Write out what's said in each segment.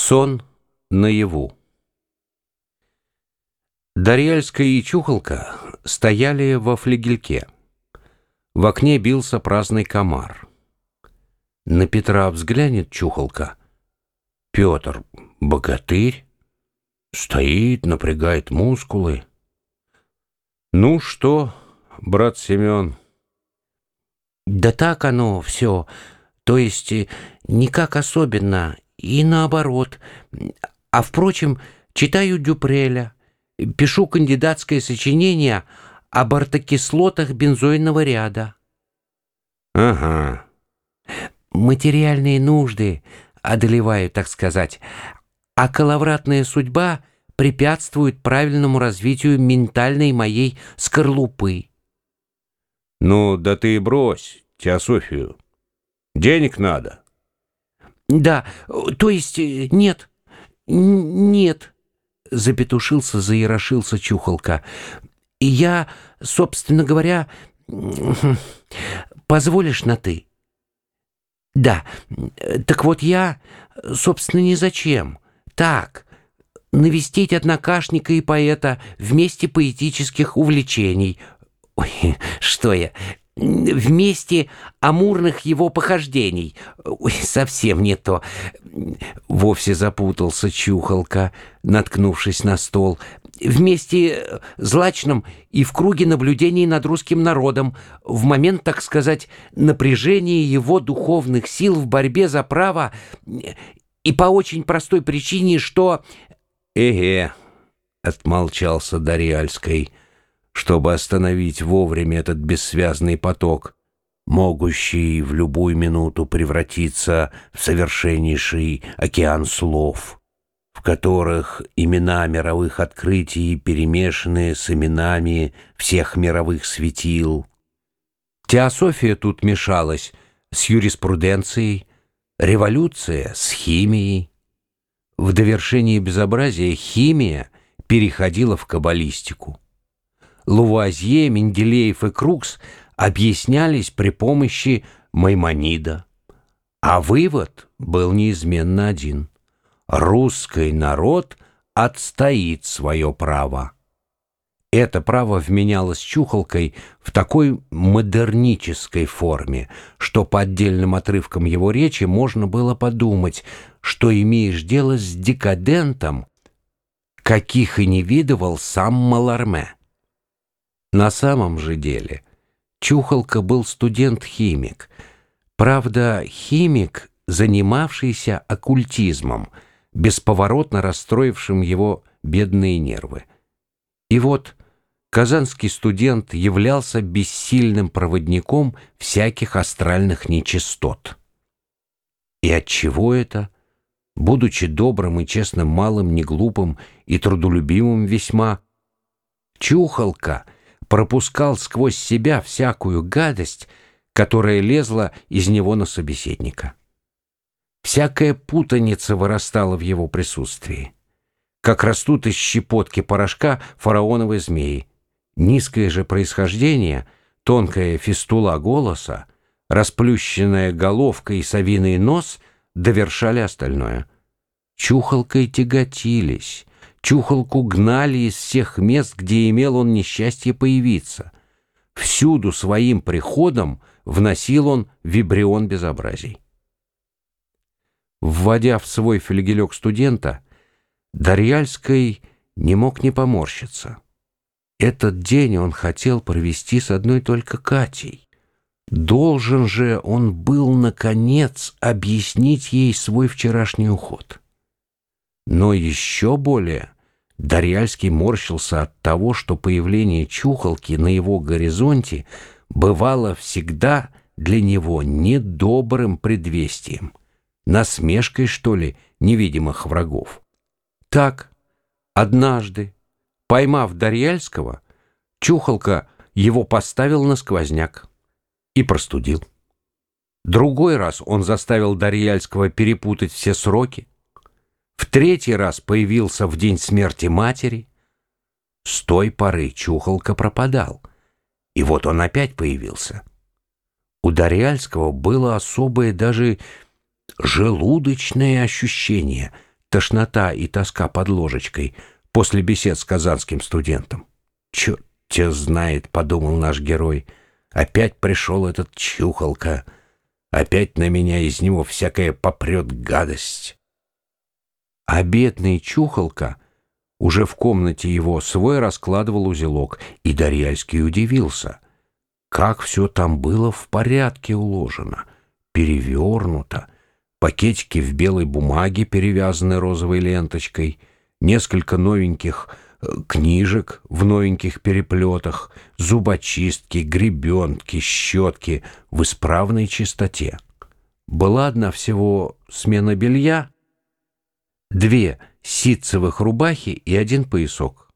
Сон наяву. Дарьяльская и Чухолка стояли во флигельке. В окне бился праздный комар. На Петра взглянет Чухолка. Петр, богатырь, стоит, напрягает мускулы. Ну что, брат Семен? Да так оно все, то есть э, никак особенно и наоборот. А, впрочем, читаю Дюпреля, пишу кандидатское сочинение об ортокислотах бензойного ряда. Ага. Материальные нужды одолеваю, так сказать, а коловратная судьба препятствует правильному развитию ментальной моей скорлупы. Ну, да ты брось теософию. Денег надо. Да, то есть э, нет, нет, запетушился, заерошился Чухолка. И я, собственно говоря, позволишь на «ты»? Да, так вот я, собственно, ни зачем. Так, навестить однокашника и поэта вместе поэтических увлечений. Ой, что я, вместе амурных его похождений. Ой, совсем не то. Вовсе запутался Чухолка, наткнувшись на стол. Вместе злачном и в круге наблюдений над русским народом, в момент, так сказать, напряжения его духовных сил в борьбе за право и по очень простой причине, что... «Эге», — отмолчался Дарьяльской, — чтобы остановить вовремя этот бессвязный поток, могущий в любую минуту превратиться в совершеннейший океан слов, в которых имена мировых открытий перемешаны с именами всех мировых светил. Теософия тут мешалась с юриспруденцией, революция с химией. В довершении безобразия химия переходила в каббалистику. Лувуазье, Менделеев и Крукс объяснялись при помощи Маймонида. А вывод был неизменно один. Русский народ отстоит свое право. Это право вменялось чухолкой в такой модернической форме, что по отдельным отрывкам его речи можно было подумать, что имеешь дело с декадентом, каких и не видывал сам Маларме. На самом же деле Чухолка был студент-химик. Правда, химик, занимавшийся оккультизмом, бесповоротно расстроившим его бедные нервы. И вот казанский студент являлся бессильным проводником всяких астральных нечистот. И от чего это? Будучи добрым и честным малым, неглупым и трудолюбивым весьма, Чухолка — пропускал сквозь себя всякую гадость, которая лезла из него на собеседника. Всякая путаница вырастала в его присутствии, как растут из щепотки порошка фараоновые змеи. Низкое же происхождение, тонкая фистула голоса, расплющенная головка и совиный нос довершали остальное. Чухалкой тяготились, Чухолку гнали из всех мест, где имел он несчастье появиться. Всюду своим приходом вносил он вибрион безобразий. Вводя в свой флигелек студента, Дарьяльской не мог не поморщиться. Этот день он хотел провести с одной только Катей. Должен же он был, наконец, объяснить ей свой вчерашний уход. Но еще более Дарьяльский морщился от того, что появление чухолки на его горизонте бывало всегда для него недобрым предвестием, насмешкой, что ли, невидимых врагов. Так, однажды, поймав Дарьяльского, чухолка его поставил на сквозняк и простудил. Другой раз он заставил Дарьяльского перепутать все сроки, в третий раз появился в день смерти матери. С той поры Чухолка пропадал, и вот он опять появился. У Дарьяльского было особое даже желудочное ощущение, тошнота и тоска под ложечкой после бесед с казанским студентом. «Черт тебя знает», — подумал наш герой, — «опять пришел этот чухалка, опять на меня из него всякая попрет гадость». А бедный чухалка уже в комнате его свой раскладывал узелок, и Дарьяльский удивился, как все там было в порядке уложено, перевернуто, пакетики в белой бумаге, перевязанные розовой ленточкой, несколько новеньких э, книжек в новеньких переплетах, зубочистки, гребенки, щетки в исправной чистоте. Была одна всего смена белья, две ситцевых рубахи и один поясок.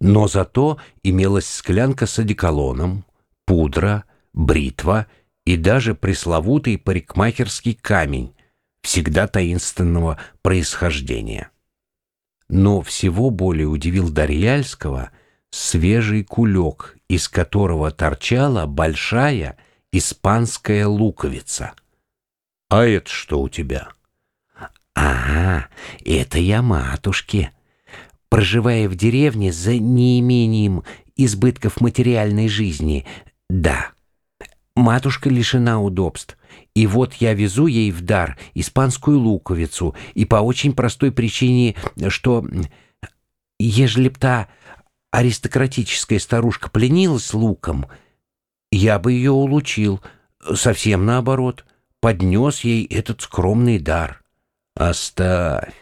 Но зато имелась склянка с одеколоном, пудра, бритва и даже пресловутый парикмахерский камень, всегда таинственного происхождения. Но всего более удивил Дарьяльского свежий кулек, из которого торчала большая испанская луковица. «А это что у тебя?» «А, это я матушке. Проживая в деревне за неимением избытков материальной жизни, да, матушка лишена удобств, и вот я везу ей в дар испанскую луковицу, и по очень простой причине, что, ежели б та аристократическая старушка пленилась луком, я бы ее улучил, совсем наоборот, поднес ей этот скромный дар. Оставь.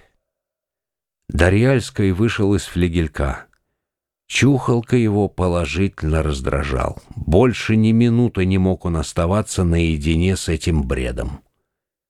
Дарьяльский вышел из флигелька. Чухалка его положительно раздражал. Больше ни минуты не мог он оставаться наедине с этим бредом.